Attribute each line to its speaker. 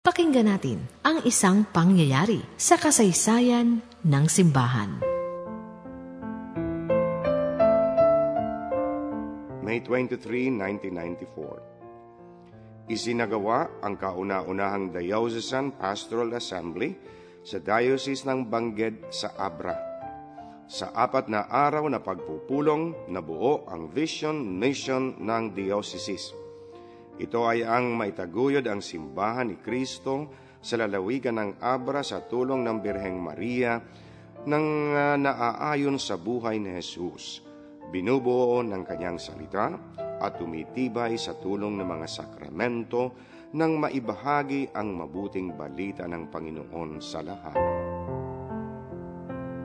Speaker 1: Pakinggan natin ang isang pangyayari sa kasaysayan ng simbahan.
Speaker 2: May 23, 1994 Isinagawa ang kauna-unahang Diocesan Pastoral Assembly sa Diocese ng Bangged sa Abra. Sa apat na araw na pagpupulong, nabuo ang vision mission ng diocese ito ay ang maitaguyod ang simbahan ni Kristo sa lalawigan ng Abra sa tulong ng Birheng Maria nang uh, naaayon sa buhay ni Jesus. Binubuo ng kanyang salita at tumitibay sa tulong ng mga sakramento nang maibahagi ang mabuting balita ng Panginoon sa lahat.